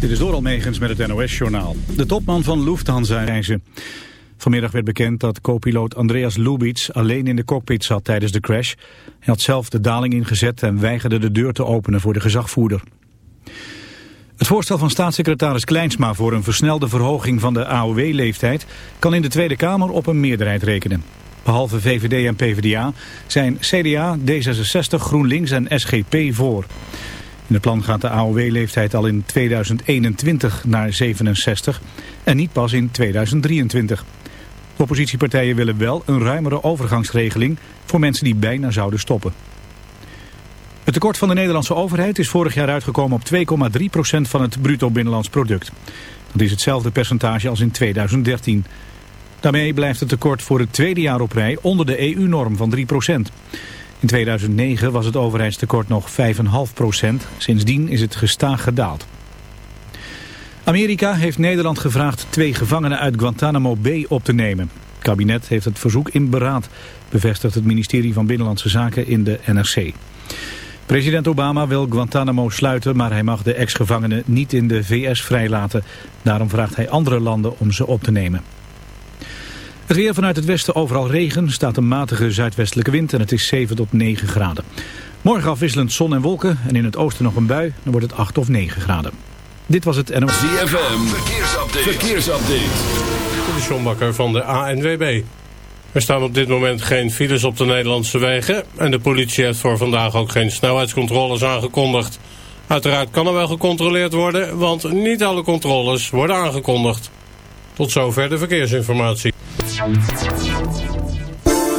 Dit is Doral Megens met het NOS-journaal. De topman van Lufthansa reizen. Vanmiddag werd bekend dat co-piloot Andreas Lubitz alleen in de cockpit zat tijdens de crash. Hij had zelf de daling ingezet en weigerde de deur te openen voor de gezagvoerder. Het voorstel van staatssecretaris Kleinsma voor een versnelde verhoging van de AOW-leeftijd kan in de Tweede Kamer op een meerderheid rekenen. Behalve VVD en PvdA zijn CDA, D66, GroenLinks en SGP voor. In het plan gaat de AOW-leeftijd al in 2021 naar 67 en niet pas in 2023. De oppositiepartijen willen wel een ruimere overgangsregeling voor mensen die bijna zouden stoppen. Het tekort van de Nederlandse overheid is vorig jaar uitgekomen op 2,3% van het bruto binnenlands product. Dat is hetzelfde percentage als in 2013. Daarmee blijft het tekort voor het tweede jaar op rij onder de EU-norm van 3%. In 2009 was het overheidstekort nog 5,5% Sindsdien is het gestaag gedaald. Amerika heeft Nederland gevraagd twee gevangenen uit Guantanamo Bay op te nemen. Kabinet heeft het verzoek in beraad, bevestigt het ministerie van Binnenlandse Zaken in de NRC. President Obama wil Guantanamo sluiten, maar hij mag de ex-gevangenen niet in de VS vrijlaten. Daarom vraagt hij andere landen om ze op te nemen. Het weer vanuit het westen overal regen, staat een matige zuidwestelijke wind en het is 7 tot 9 graden. Morgen afwisselend zon en wolken en in het oosten nog een bui, dan wordt het 8 of 9 graden. Dit was het NOS. ZFM, verkeersupdate. verkeersupdate. De Sjombakker van de ANWB. Er staan op dit moment geen files op de Nederlandse wegen en de politie heeft voor vandaag ook geen snelheidscontroles aangekondigd. Uiteraard kan er wel gecontroleerd worden, want niet alle controles worden aangekondigd. Tot zover de verkeersinformatie. よしよしよし。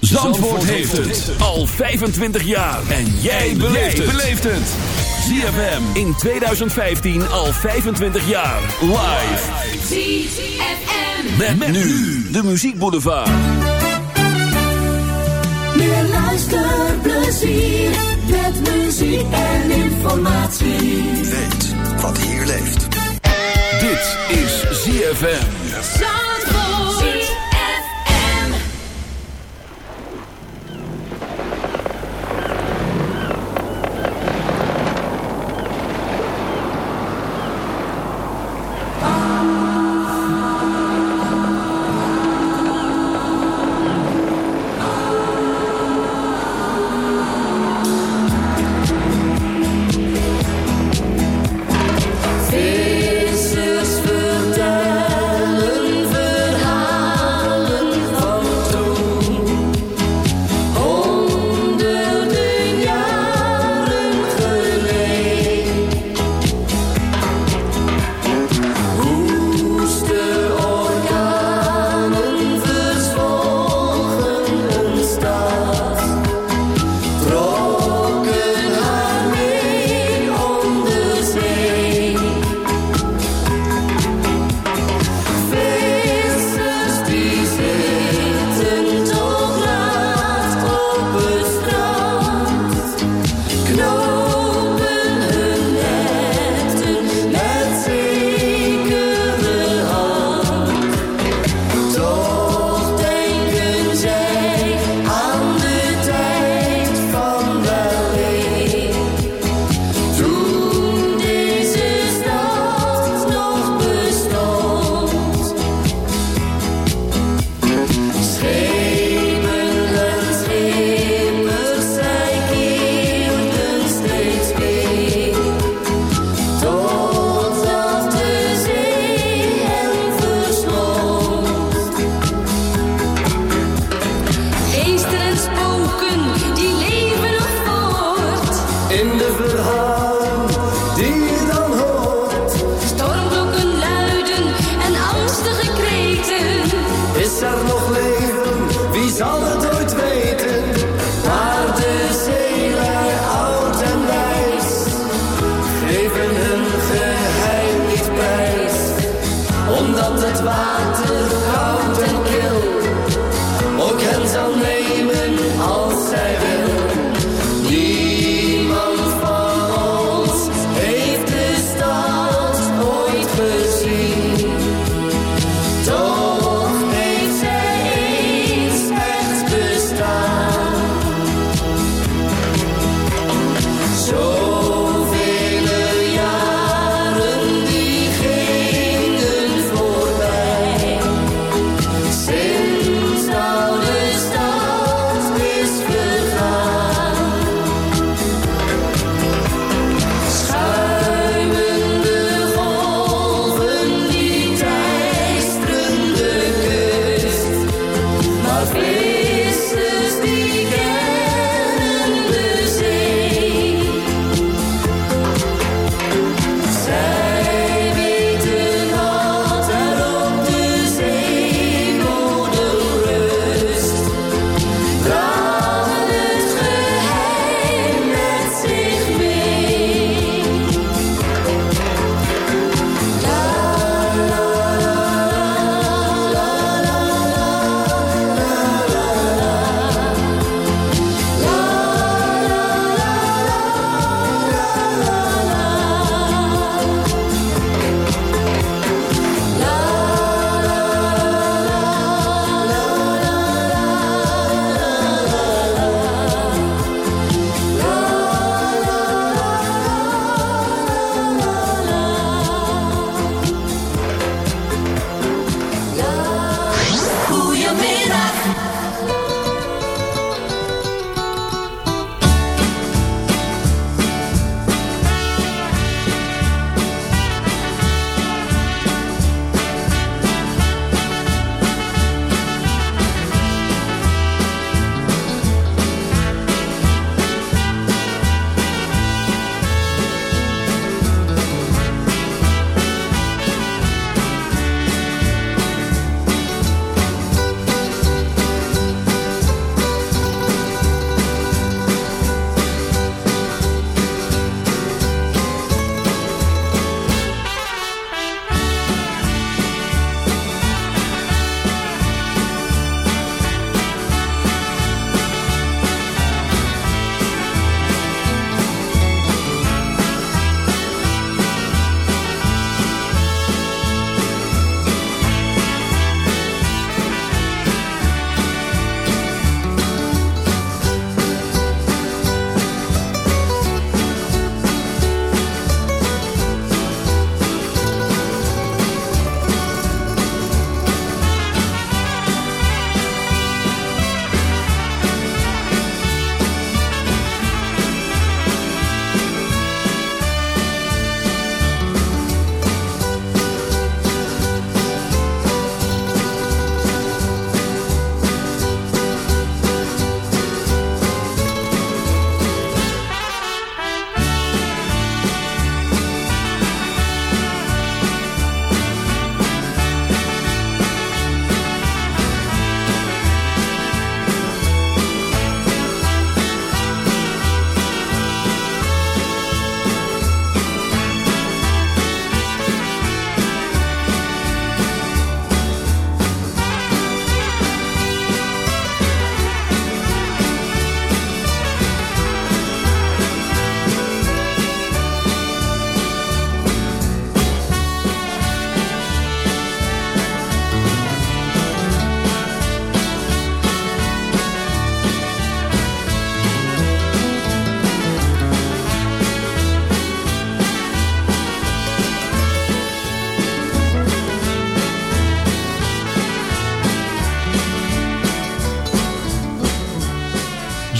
Zandvoort heeft het al 25 jaar. En jij beleeft het. ZFM in 2015 al 25 jaar. Live. ZFM. Met, met nu de muziekboulevard. Meer luisterplezier. Met muziek en informatie. Weet wat hier leeft. Dit is ZFM.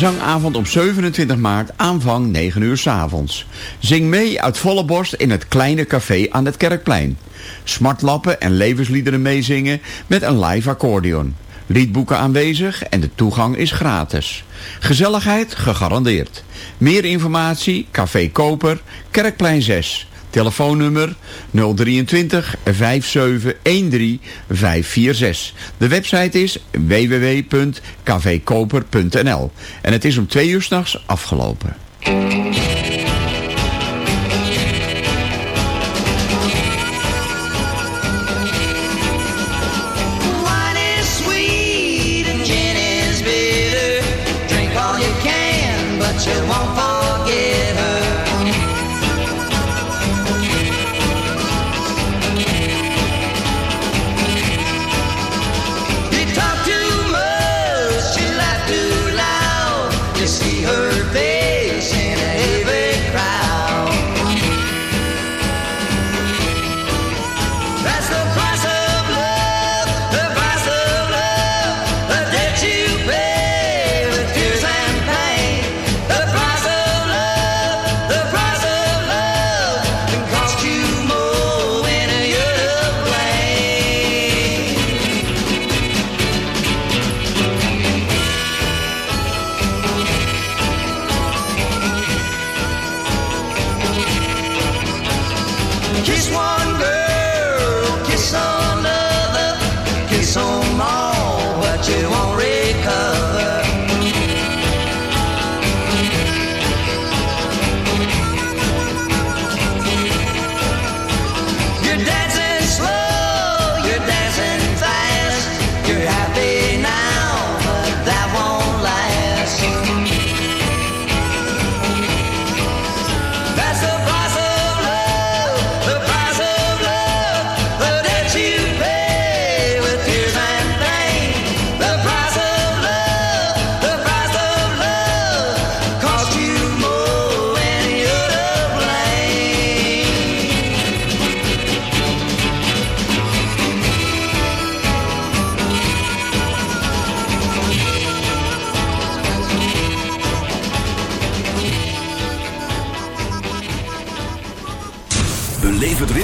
Zangavond op 27 maart, aanvang 9 uur s avonds. Zing mee uit volle borst in het kleine café aan het Kerkplein. Smartlappen en levensliederen meezingen met een live accordeon. Liedboeken aanwezig en de toegang is gratis. Gezelligheid gegarandeerd. Meer informatie, Café Koper, Kerkplein 6. Telefoonnummer 023 5713 546. De website is www.kvkoper.nl. En het is om twee uur s'nachts afgelopen. Wine is sweet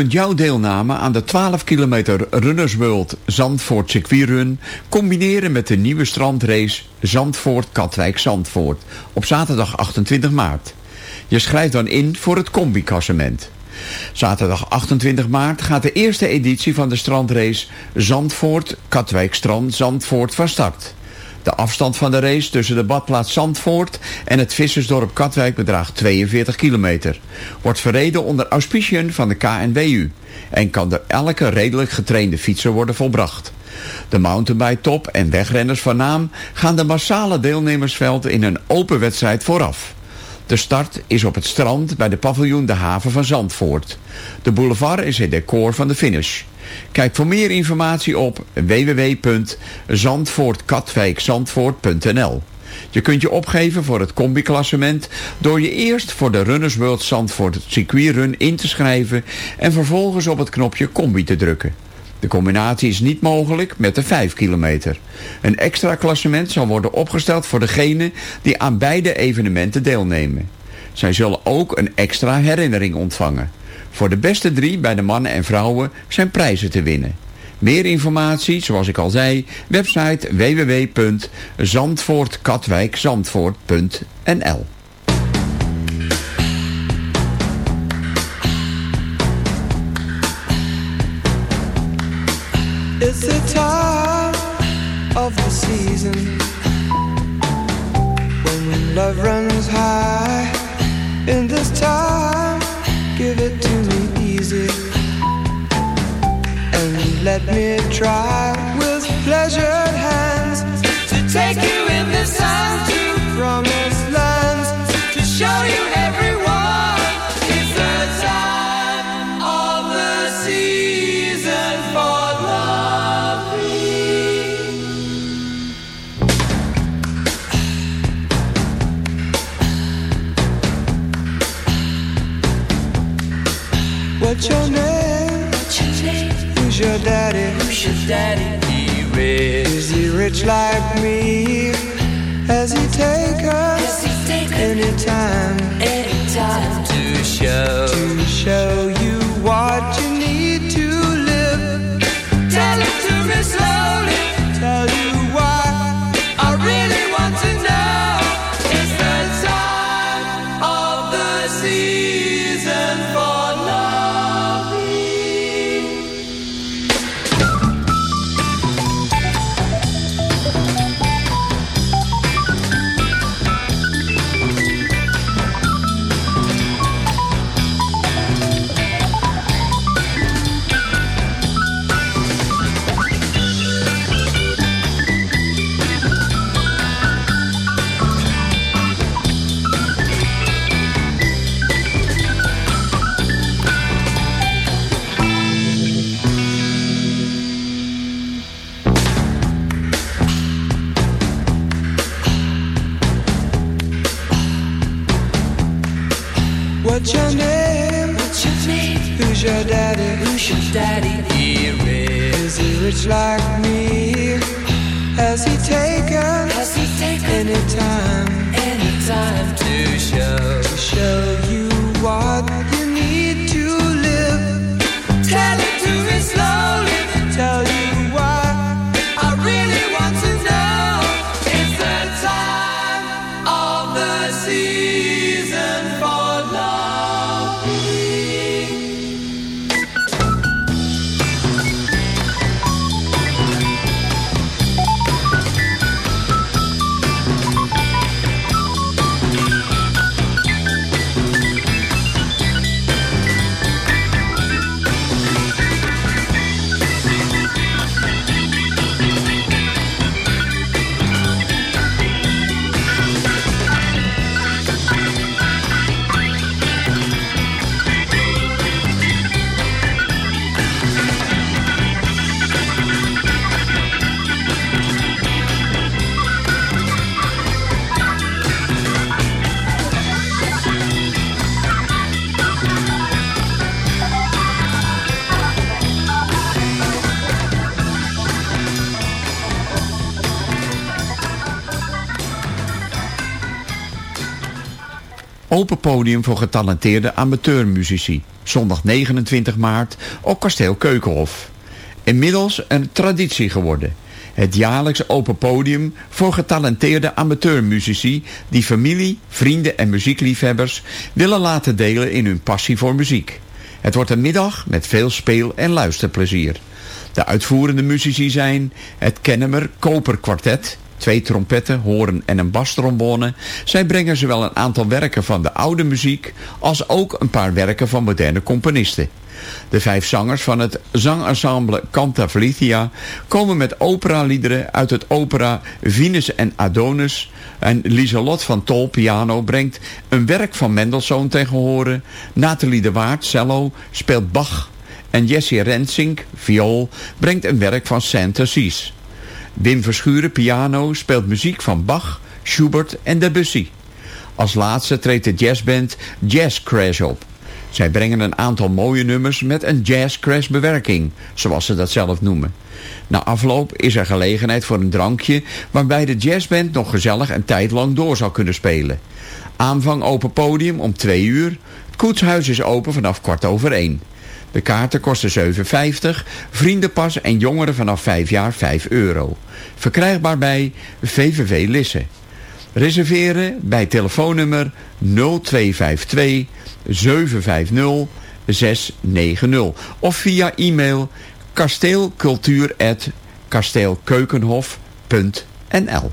kunt jouw deelname aan de 12 kilometer Runners World Zandvoort circuitrun combineren met de nieuwe strandrace Zandvoort-Katwijk-Zandvoort op zaterdag 28 maart. Je schrijft dan in voor het combi-klassement. Zaterdag 28 maart gaat de eerste editie van de strandrace Zandvoort-Katwijk-Strand Zandvoort van start. De afstand van de race tussen de badplaats Zandvoort en het vissersdorp Katwijk bedraagt 42 kilometer. Wordt verreden onder auspiciën van de KNWU en kan door elke redelijk getrainde fietser worden volbracht. De mountainbike top en wegrenners van naam gaan de massale deelnemersveld in een open wedstrijd vooraf. De start is op het strand bij de paviljoen De Haven van Zandvoort. De boulevard is het decor van de finish. Kijk voor meer informatie op www.zandvoortkatwijkzandvoort.nl Je kunt je opgeven voor het combi-klassement door je eerst voor de Runners World Zandvoort circuitrun in te schrijven en vervolgens op het knopje combi te drukken. De combinatie is niet mogelijk met de 5 kilometer. Een extra klassement zal worden opgesteld voor degenen die aan beide evenementen deelnemen. Zij zullen ook een extra herinnering ontvangen. Voor de beste drie bij de mannen en vrouwen zijn prijzen te winnen. Meer informatie, zoals ik al zei, website www.zandvoortkatwijkzandvoort.nl It's time of the season when love runs high. In this time, give it let me try with pleasured hands to take you your daddy? Who's your daddy? He rich. Is he rich like me? Has he taken any time? Any time to show to show you what you need to live? Tell it to me slowly. Tell you Open podium voor getalenteerde amateurmuzici. Zondag 29 maart op Kasteel Keukenhof. Inmiddels een traditie geworden. Het jaarlijks open podium voor getalenteerde amateurmuzici... die familie, vrienden en muziekliefhebbers willen laten delen in hun passie voor muziek. Het wordt een middag met veel speel- en luisterplezier. De uitvoerende muzici zijn het Kennemer Koper Quartet... twee trompetten, hoorn en een bastrombone. Zij brengen zowel een aantal werken van de oude muziek... als ook een paar werken van moderne componisten. De vijf zangers van het zangensemble Canta Felicia komen met operaliederen uit het opera Venus en Adonis. En Lieselot van Tol piano brengt een werk van Mendelssohn tegen horen. Nathalie de Waard cello speelt Bach. En Jessie Rensink, viool, brengt een werk van Saint-Assis. Wim Verschuren piano speelt muziek van Bach, Schubert en Debussy. Als laatste treedt de jazzband Jazz Crash op. Zij brengen een aantal mooie nummers met een jazz crash bewerking, zoals ze dat zelf noemen. Na afloop is er gelegenheid voor een drankje waarbij de jazzband nog gezellig een tijd lang door zal kunnen spelen. Aanvang open podium om 2 uur. Koetshuis is open vanaf kwart over 1. De kaarten kosten 7,50, vriendenpas en jongeren vanaf 5 jaar 5 euro. Verkrijgbaar bij VVV Lisse. Reserveren bij telefoonnummer 0252 750 690 of via e-mail kasteelcultuur@kasteelkeukenhof.nl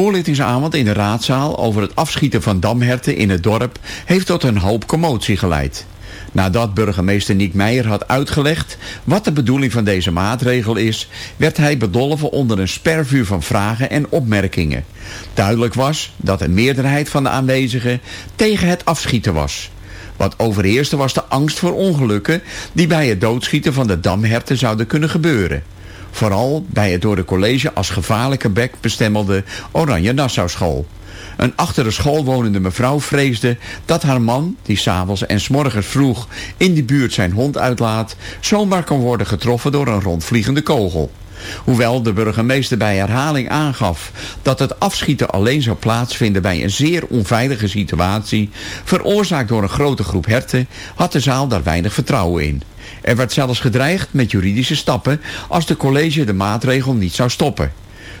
Voorlichtingsavond in de raadzaal over het afschieten van damherten in het dorp heeft tot een hoop commotie geleid. Nadat burgemeester Niek Meijer had uitgelegd wat de bedoeling van deze maatregel is, werd hij bedolven onder een spervuur van vragen en opmerkingen. Duidelijk was dat een meerderheid van de aanwezigen tegen het afschieten was. Wat overheerste was de angst voor ongelukken die bij het doodschieten van de damherten zouden kunnen gebeuren. Vooral bij het door de college als gevaarlijke bek bestemmelde Oranje Nassau school. Een achter de school wonende mevrouw vreesde dat haar man, die s'avonds en s'morgens vroeg in die buurt zijn hond uitlaat, zomaar kan worden getroffen door een rondvliegende kogel. Hoewel de burgemeester bij herhaling aangaf dat het afschieten alleen zou plaatsvinden bij een zeer onveilige situatie, veroorzaakt door een grote groep herten, had de zaal daar weinig vertrouwen in. Er werd zelfs gedreigd met juridische stappen als de college de maatregel niet zou stoppen.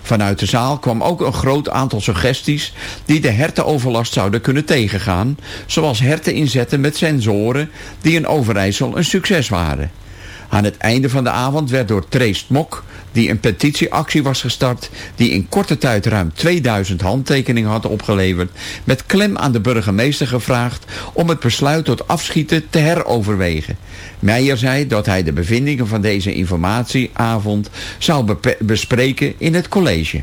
Vanuit de zaal kwam ook een groot aantal suggesties die de hertenoverlast zouden kunnen tegengaan, zoals herten inzetten met sensoren die in Overijssel een succes waren. Aan het einde van de avond werd door Trace Mok, die een petitieactie was gestart, die in korte tijd ruim 2000 handtekeningen had opgeleverd, met klem aan de burgemeester gevraagd om het besluit tot afschieten te heroverwegen. Meijer zei dat hij de bevindingen van deze informatieavond zou bespreken in het college.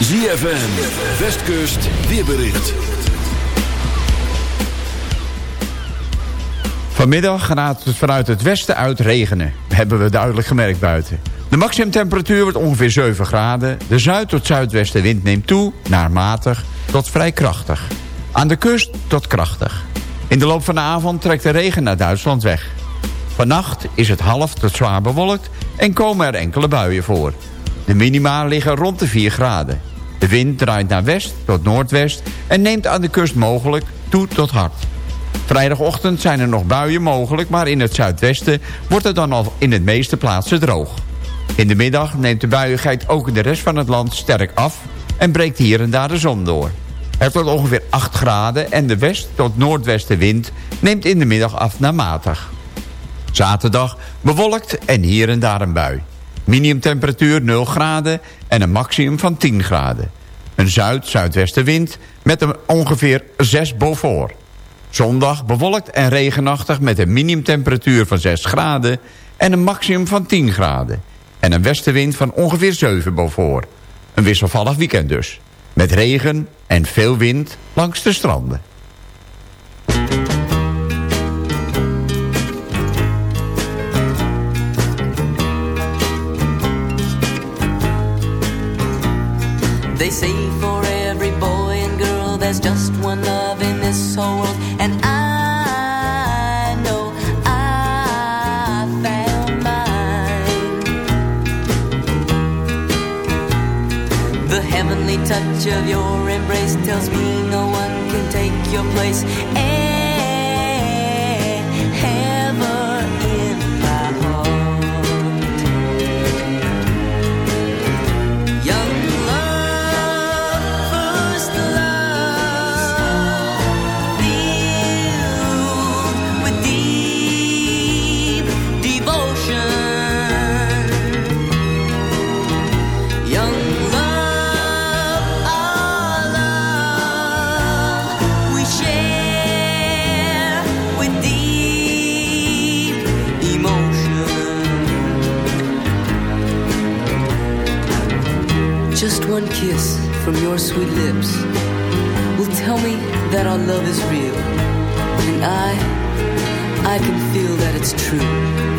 ZFM, Westkust, weerbericht. Vanmiddag gaat het vanuit het westen uit regenen. Hebben we duidelijk gemerkt buiten. De maximumtemperatuur wordt ongeveer 7 graden. De zuid- tot zuidwestenwind neemt toe naar matig tot vrij krachtig. Aan de kust tot krachtig. In de loop van de avond trekt de regen naar Duitsland weg. Vannacht is het half tot zwaar bewolkt en komen er enkele buien voor. De minima liggen rond de 4 graden. De wind draait naar west tot noordwest en neemt aan de kust mogelijk toe tot hard. Vrijdagochtend zijn er nog buien mogelijk, maar in het zuidwesten wordt het dan al in het meeste plaatsen droog. In de middag neemt de buiigheid ook in de rest van het land sterk af en breekt hier en daar de zon door. Het wordt ongeveer 8 graden en de west- tot noordwestenwind neemt in de middag af naar matig. Zaterdag bewolkt en hier en daar een bui. Minimumtemperatuur 0 graden en een maximum van 10 graden. Een zuid-zuidwestenwind met een ongeveer 6 boven. Zondag bewolkt en regenachtig met een minimumtemperatuur van 6 graden... en een maximum van 10 graden. En een westenwind van ongeveer 7 boven. Een wisselvallig weekend dus. Met regen en veel wind langs de stranden. They say for every boy and girl there's just one love in this whole world. And I know I found mine. The heavenly touch of your embrace tells me no one can take your place your sweet lips will tell me that our love is real. And I, I can feel that it's true.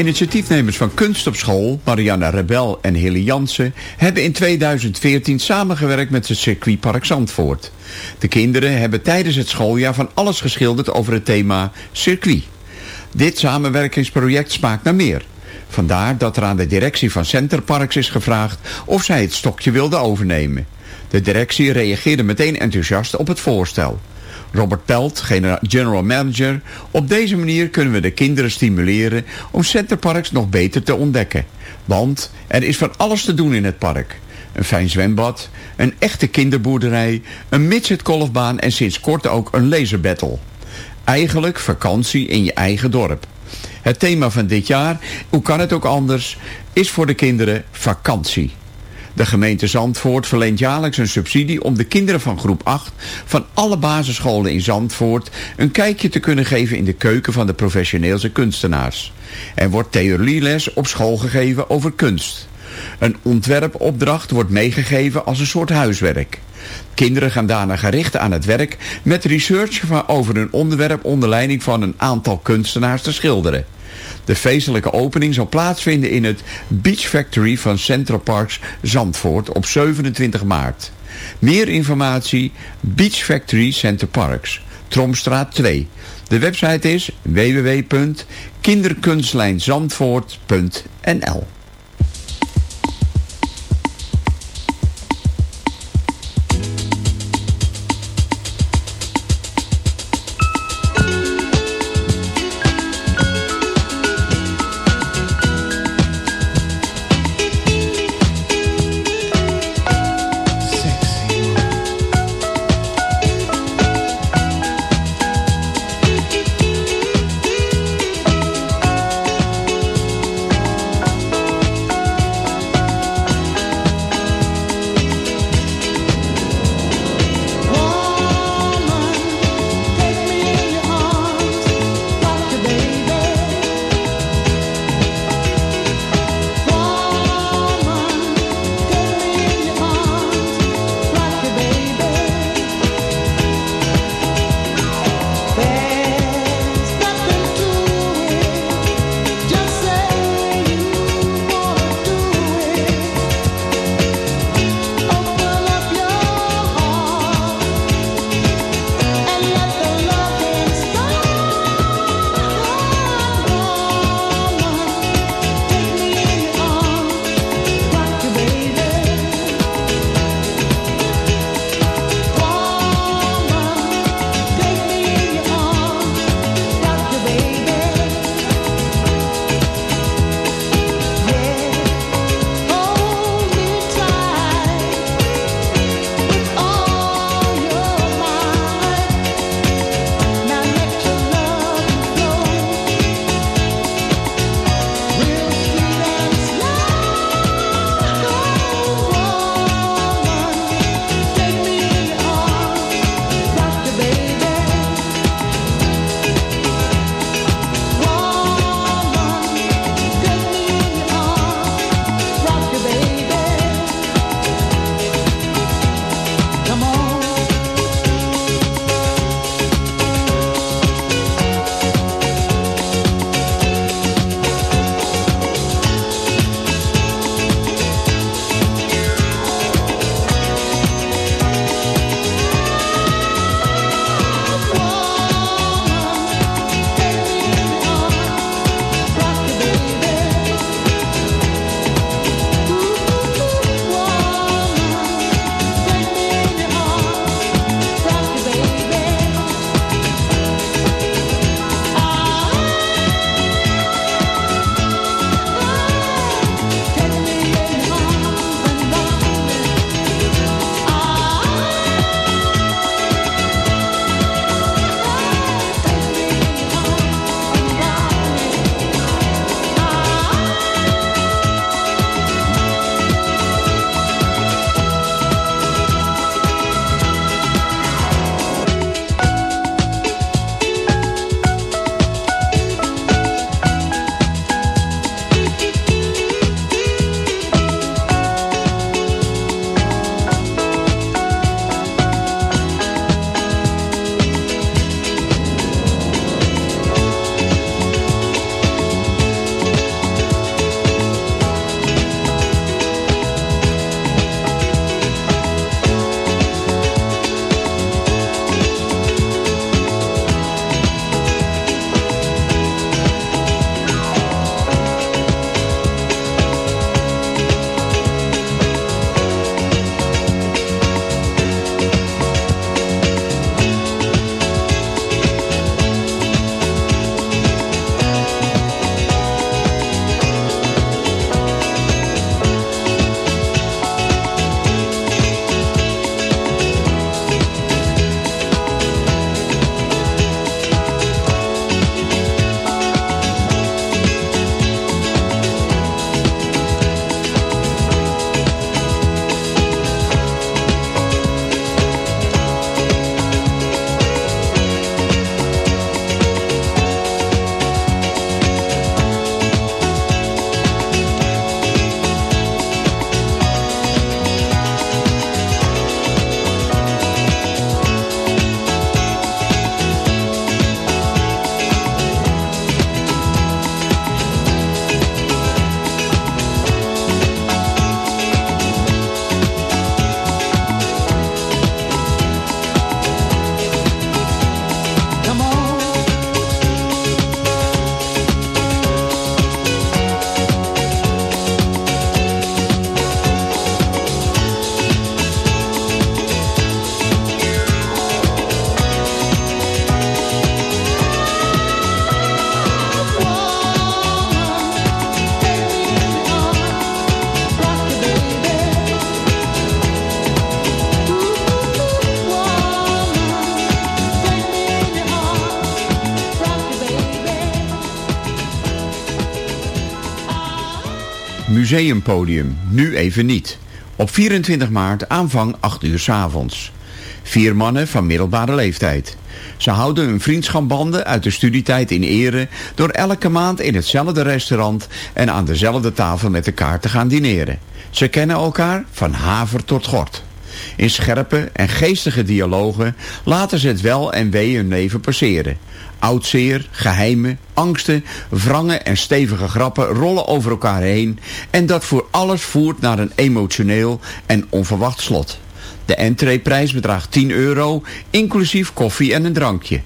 Initiatiefnemers van Kunst op School, Marianne Rebel en Hilly Jansen... hebben in 2014 samengewerkt met het circuitpark Zandvoort. De kinderen hebben tijdens het schooljaar van alles geschilderd over het thema circuit. Dit samenwerkingsproject smaakt naar meer. Vandaar dat er aan de directie van Centerparks is gevraagd of zij het stokje wilde overnemen. De directie reageerde meteen enthousiast op het voorstel. Robert Pelt, genera- general manager. Op deze manier kunnen we de kinderen stimuleren om Centerparks nog beter te ontdekken. Want er is van alles te doen in het park. Een fijn zwembad, een echte kinderboerderij, een midget golfbaan en sinds kort ook een laserbattle. Eigenlijk vakantie in je eigen dorp. Het thema van dit jaar, hoe kan het ook anders, is voor de kinderen vakantie. De gemeente Zandvoort verleent jaarlijks een subsidie om de kinderen van groep 8 van alle basisscholen in Zandvoort een kijkje te kunnen geven in de keuken van de professioneelse kunstenaars. Er wordt theorieles op school gegeven over kunst. Een ontwerpopdracht wordt meegegeven als een soort huiswerk. Kinderen gaan daarna gericht aan het werk met research over een onderwerp onder leiding van een aantal kunstenaars te schilderen. De feestelijke opening zal plaatsvinden in het Beach Factory van Central Parks Zandvoort op 27 maart. Meer informatie Beach Factory Center Parks, Tromstraat 2. De website is www.kinderkunstlijnzandvoort.nl Museumpodium, nu even niet. Op 24 maart aanvang 8 uur 's avonds. Vier mannen van middelbare leeftijd. Ze houden hun vriendschapbanden uit de studietijd in ere... door elke maand in hetzelfde restaurant en aan dezelfde tafel met elkaar te gaan dineren. Ze kennen elkaar van haver tot gort. In scherpe en geestige dialogen laten ze het wel en wee hun leven passeren. Oudzeer, geheimen, angsten, wrangen en stevige grappen rollen over elkaar heen... en dat voor alles voert naar een emotioneel en onverwacht slot. De entreeprijs bedraagt 10 euro, inclusief koffie en een drankje.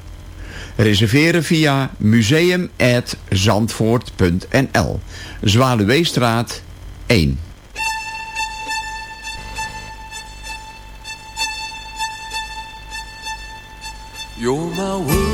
Reserveren via museum.zandvoort.nl Zwaluweestraat 1 You're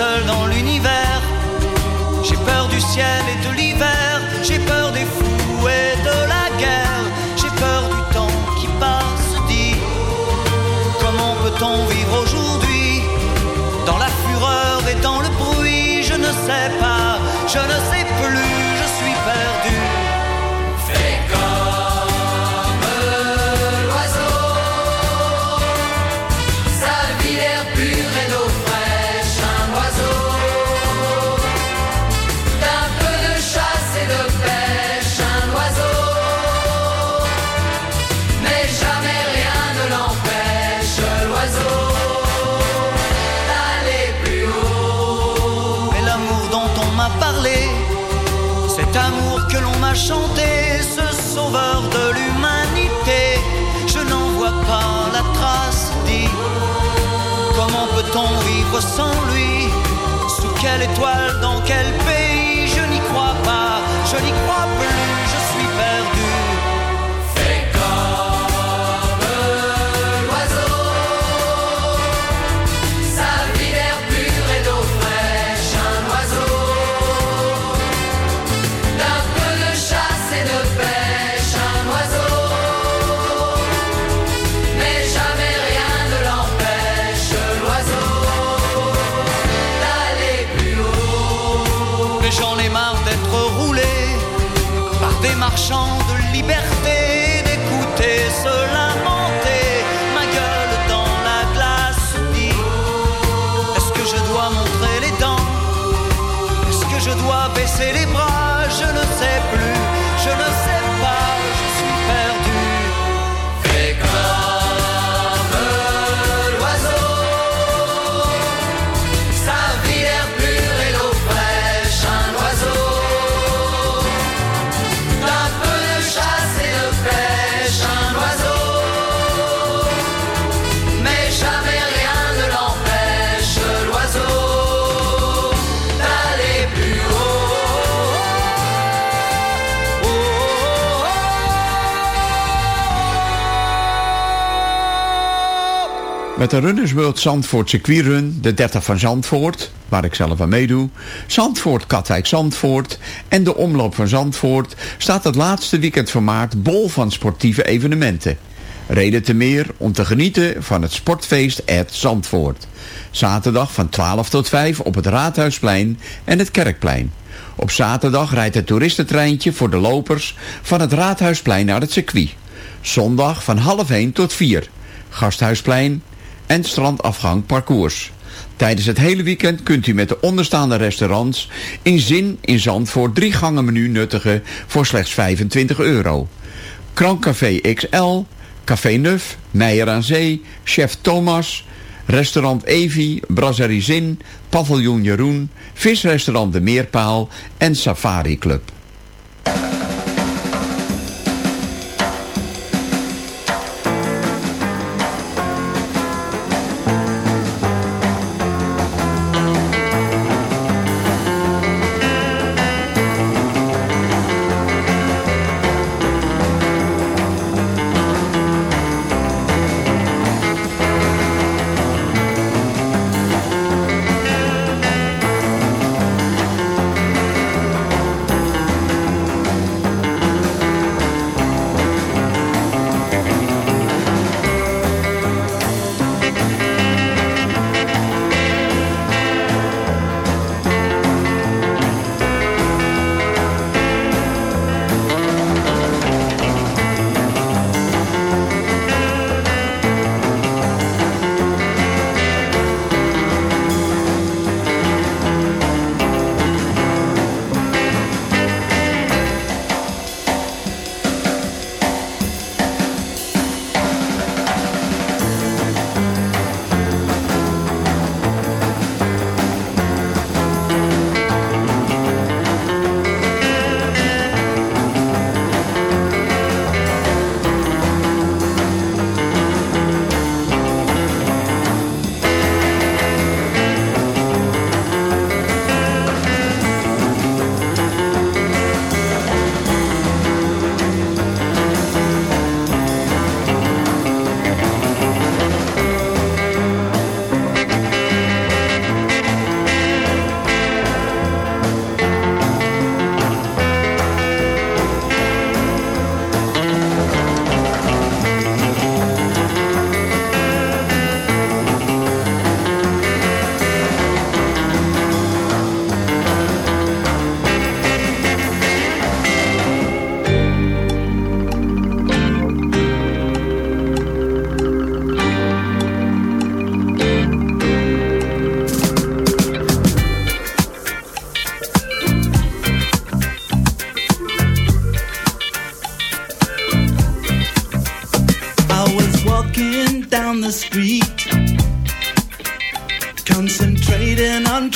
살 sans lui. Sous quelle étoile, dans quel pays Je n'y crois pas, je n'y crois plus, j'en ai marre d'être roulé par des marchands de liberté, d'écouter se Met de Runners World Zandvoort circuitrun, de 30 van Zandvoort, waar ik zelf aan meedoe, Zandvoort Katwijk Zandvoort en de omloop van Zandvoort staat het laatste weekend van maart bol van sportieve evenementen. Reden te meer om te genieten van het sportfeest at Zandvoort. Zaterdag van 12 tot 5 op het Raadhuisplein en het Kerkplein. Op zaterdag rijdt het toeristentreintje voor de lopers van het Raadhuisplein naar het circuit. Zondag van half 1 tot 4. Gasthuisplein en strandafgang parcours. Tijdens het hele weekend kunt u met de onderstaande restaurants in Zin in Zandvoort drie gangen menu nuttigen voor slechts 25 euro. Krankcafé XL, Café Nuf, Meijer aan Zee, Chef Thomas, Restaurant Evi, Brasserie Zin, Paviljoen Jeroen, Visrestaurant De Meerpaal en Safari Club.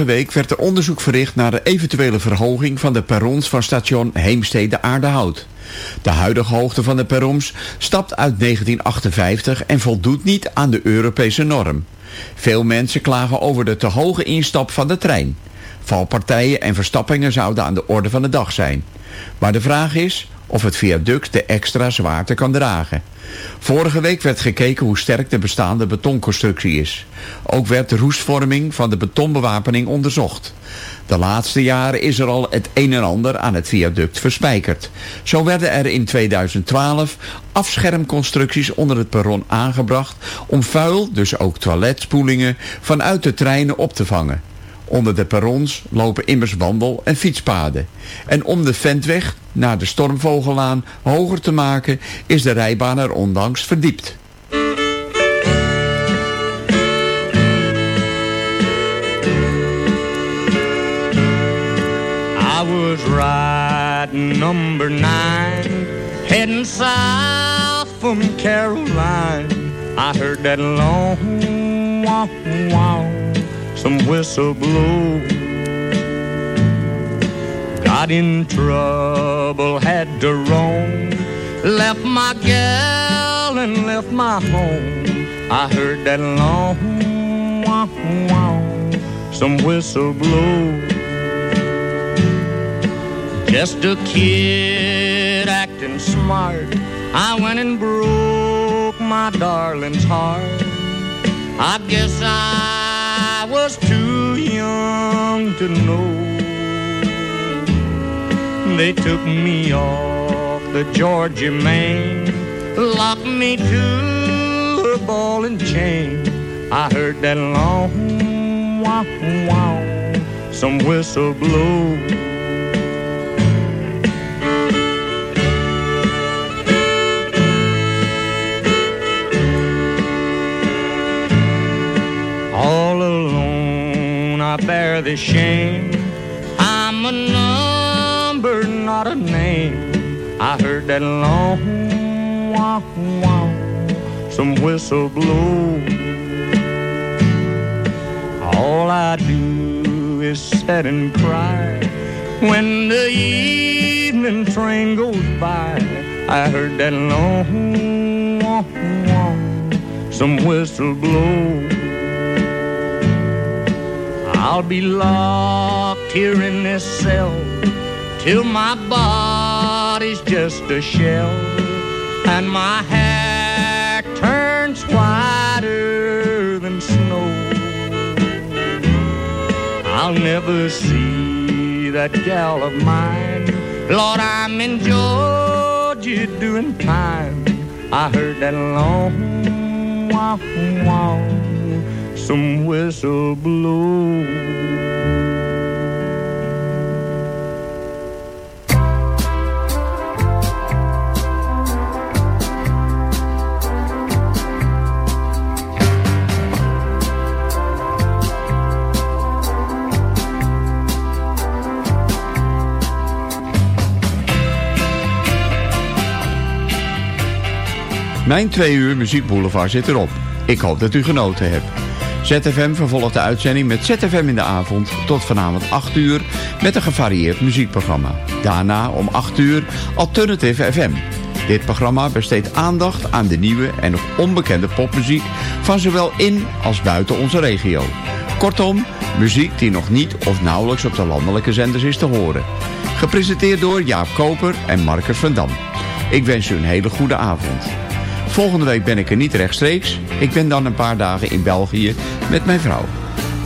Vorige week werd er onderzoek verricht naar de eventuele verhoging van de perrons van station Heemstede Aardehout. De huidige hoogte van de perrons stapt uit 1958 en voldoet niet aan de Europese norm. Veel mensen klagen over de te hoge instap van de trein. Valpartijen en verstappingen zouden aan de orde van de dag zijn. Maar de vraag is of het viaduct de extra zwaarte kan dragen. Vorige week werd gekeken hoe sterk de bestaande betonconstructie is. Ook werd de roestvorming van de betonbewapening onderzocht. De laatste jaren is er al het een en ander aan het viaduct verspijkerd. Zo werden er in 2012 afschermconstructies onder het perron aangebracht... om vuil, dus ook toiletspoelingen, vanuit de treinen op te vangen. Onder de perrons lopen immers wandel- en fietspaden. En om de Ventweg naar de Stormvogelaan hoger te maken... is de rijbaan er onlangs verdiept. I was riding number nine, heading south from Caroline. I heard that long wow, some whistle blow. Got in trouble, had to roam. Left my gal and left my home. I heard that long wow wow, some whistle blow. Just a kid acting smart. I went and broke my darling's heart. I guess I was too young to know. They took me off the Georgia main, locked me to a ball and chain. I heard that long wow some whistle blow. Bear the shame. I'm a number, not a name. I heard that long wow wow, some whistle blow. All I do is sit and cry when the evening train goes by. I heard that long wow wow, some whistle blow. I'll be locked here in this cell till my body's just a shell and my hair turns whiter than snow. I'll never see that gal of mine. Lord, I'm in Georgia doing time. I heard that long wow, some whistle. Mijn twee uur muziekboulevard zit erop. Ik hoop dat u genoten hebt. ZFM vervolgt de uitzending met ZFM in de avond tot vanavond 8 uur met een gevarieerd muziekprogramma. Daarna om 8 uur Alternative FM. Dit programma besteedt aandacht aan de nieuwe en nog onbekende popmuziek van zowel in als buiten onze regio. Kortom, muziek die nog niet of nauwelijks op de landelijke zenders is te horen. Gepresenteerd door Jaap Koper en Marcus van Dam. Ik wens u een hele goede avond. Volgende week ben ik er niet rechtstreeks. Ik ben dan een paar dagen in België met mijn vrouw.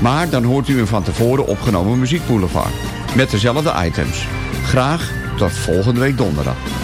Maar dan hoort u een van tevoren opgenomen muziekboulevard. Met dezelfde items. Graag tot volgende week donderdag.